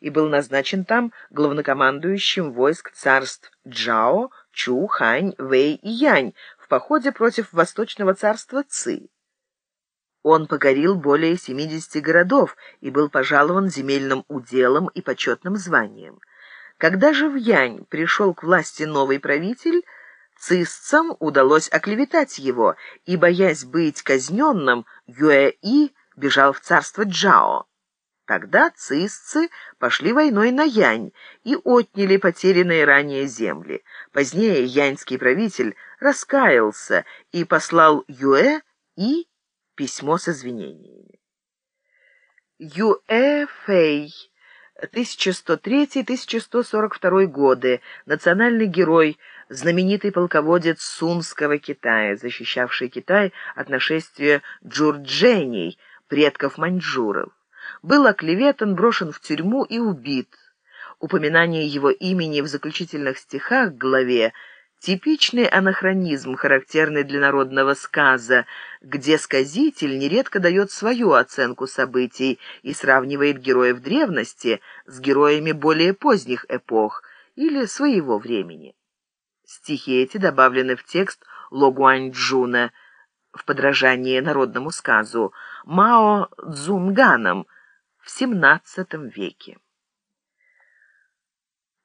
и был назначен там главнокомандующим войск царств Джао, Чу, Хань, Вэй и Янь в походе против Восточного царства Ци. Он покорил более 70 городов и был пожалован земельным уделом и почетным званием. Когда же в Янь пришел к власти новый правитель, цисцам удалось оклеветать его, и, боясь быть казненным, Юэ-И бежал в царство Джао. Тогда цисцы пошли войной на Янь и отняли потерянные ранее земли. Позднее яньский правитель раскаялся и послал Юэ и письмо с извинениями. Юэ Фэй, 1103-1142 годы, национальный герой, знаменитый полководец Сунского Китая, защищавший Китай от нашествия джурдженей, предков маньчжуров. Был оклеветан, брошен в тюрьму и убит. Упоминание его имени в заключительных стихах главе Типичный анахронизм, характерный для народного сказа, где сказитель нередко дает свою оценку событий и сравнивает героев древности с героями более поздних эпох или своего времени. Стихи эти добавлены в текст Логуаньчжуна в подражании народному сказу Мао Цзунганом в XVII веке.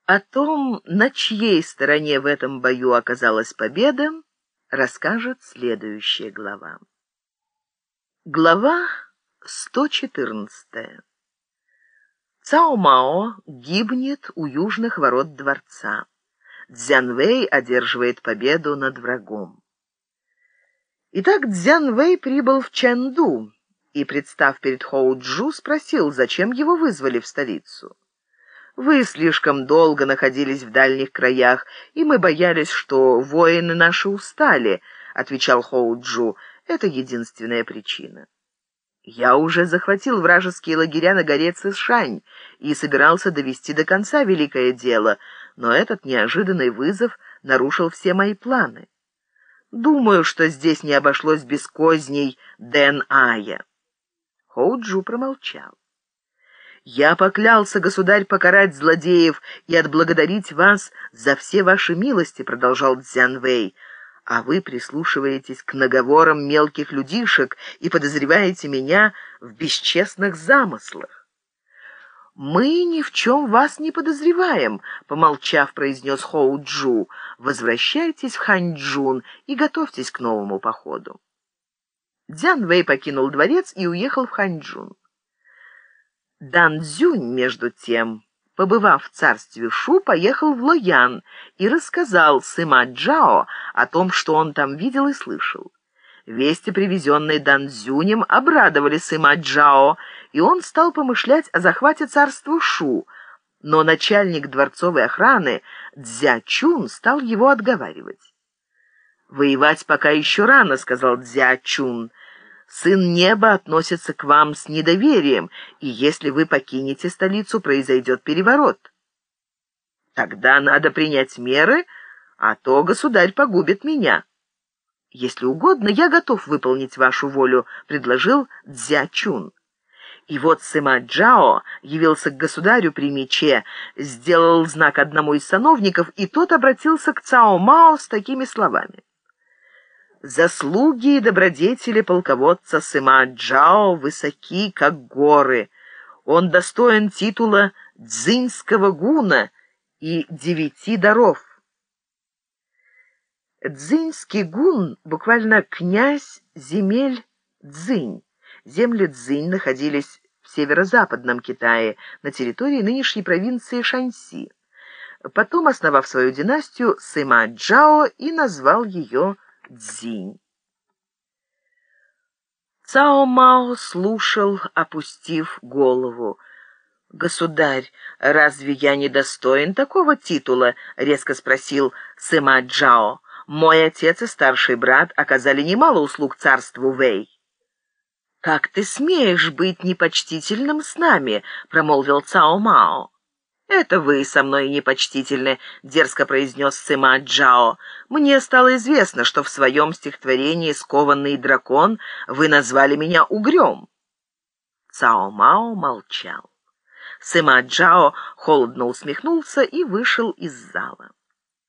О том, на чьей стороне в этом бою оказалась победа, расскажет следующая глава. Глава 114. Цао Мао гибнет у южных ворот дворца. Цзянвэй одерживает победу над врагом. Итак, Цзянвэй прибыл в Чэнду и, представ перед Хоу-Джу, спросил, зачем его вызвали в столицу. Вы слишком долго находились в дальних краях, и мы боялись, что воины наши устали, отвечал Хоуджу. Это единственная причина. Я уже захватил вражеские лагеря на горе Цишань и собирался довести до конца великое дело, но этот неожиданный вызов нарушил все мои планы. Думаю, что здесь не обошлось без козней Дэн Ая. Хоуджу промолчал. Я поклялся, государь, покарать злодеев и отблагодарить вас за все ваши милости, продолжал Цзянвэй. А вы прислушиваетесь к наговорам мелких людишек и подозреваете меня в бесчестных замыслах. «Мы ни в чем вас не подозреваем», — помолчав, произнес Хоу-Джу. «Возвращайтесь в Ханьчжун и готовьтесь к новому походу». Дзян Вэй покинул дворец и уехал в Ханьчжун. Дан Цзюнь, между тем, побывав в царстве Шу, поехал в Лоян и рассказал Сыма Джао о том, что он там видел и слышал. Вести, привезенные Дан Цзюнем, обрадовали Сыма Джао, и он стал помышлять о захвате царства Шу, но начальник дворцовой охраны Цзя Чун стал его отговаривать. «Воевать пока еще рано», — сказал Цзя Чун, — Сын неба относится к вам с недоверием, и если вы покинете столицу, произойдет переворот. Тогда надо принять меры, а то государь погубит меня. Если угодно, я готов выполнить вашу волю, предложил Цзячун. И вот Сыма Джао явился к государю при мече, сделал знак одному из сановников, и тот обратился к Цао Мао с такими словами. Заслуги и добродетели полководца Сыма Джао высоки, как горы. Он достоин титула дзинского гуна и девяти даров. Дзинский гун, буквально князь земель Дзинь. Земли Дзинь находились в северо-западном Китае, на территории нынешней провинции Шаньси. Потом, основав свою династию, Сыма Джао и назвал ее Цзинь. Цао Мао слушал, опустив голову. «Государь, разве я не достоин такого титула?» — резко спросил Сыма Джао. «Мой отец и старший брат оказали немало услуг царству Вэй». «Как ты смеешь быть непочтительным с нами?» — промолвил Цао Мао. «Это вы со мной непочтительны», — дерзко произнес Сыма Джао. «Мне стало известно, что в своем стихотворении «Скованный дракон» вы назвали меня угрём». Цао Мао молчал. Сыма Джао холодно усмехнулся и вышел из зала.